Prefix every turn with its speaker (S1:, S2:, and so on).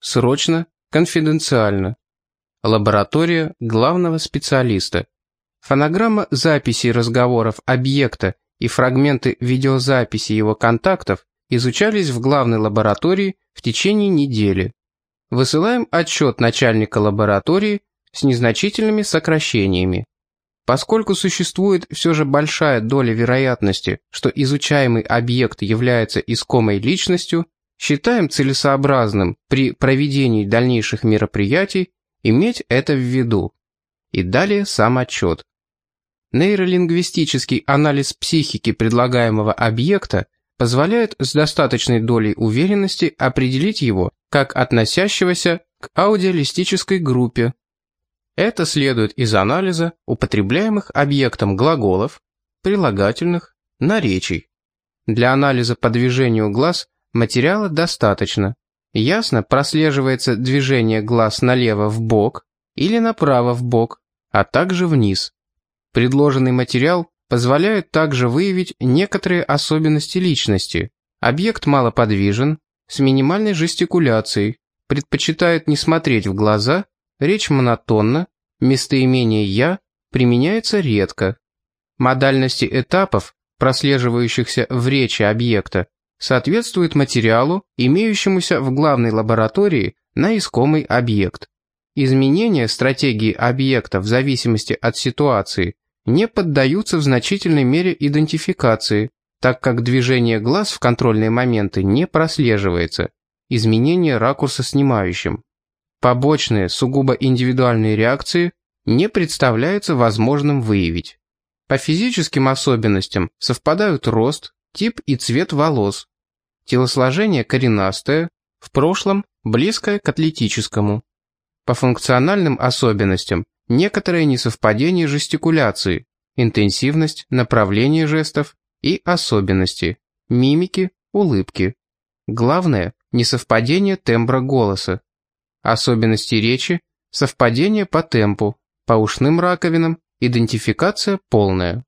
S1: Срочно, конфиденциально. Лаборатория главного специалиста. Фонограмма записей разговоров объекта и фрагменты видеозаписи его контактов изучались в главной лаборатории в течение недели. Высылаем отчет начальника лаборатории с незначительными сокращениями. Поскольку существует все же большая доля вероятности, что изучаемый объект является искомой личностью, считаем целесообразным при проведении дальнейших мероприятий иметь это в виду. И далее сам отчет. Нейролингвистический анализ психики предлагаемого объекта позволяет с достаточной долей уверенности определить его как относящегося к аудиалистической группе. Это следует из анализа употребляемых объектом глаголов, прилагательных, наречий. Для анализа по движению глаз материала достаточно. Ясно прослеживается движение глаз налево в бок или направо в бок, а также вниз. Предложенный материал позволяет также выявить некоторые особенности личности. Объект малоподвижен, с минимальной жестикуляцией, предпочитает не смотреть в глаза, речь монотонна, местоимение «я» применяется редко. Модальности этапов, прослеживающихся в речи объекта, соответствуют материалу, имеющемуся в главной лаборатории на искомый объект. Изменения стратегии объекта в зависимости от ситуации не поддаются в значительной мере идентификации, так как движение глаз в контрольные моменты не прослеживается, изменение ракурса снимающим. Побочные, сугубо индивидуальные реакции не представляется возможным выявить. По физическим особенностям совпадают рост, тип и цвет волос. Телосложение коренастое, в прошлом близкое к атлетическому. По функциональным особенностям некоторое несовпадение жестикуляции, интенсивность, направление жестов и особенности, мимики, улыбки. Главное – несовпадение тембра голоса. Особенности речи – совпадение по темпу, по ушным раковинам, идентификация полная.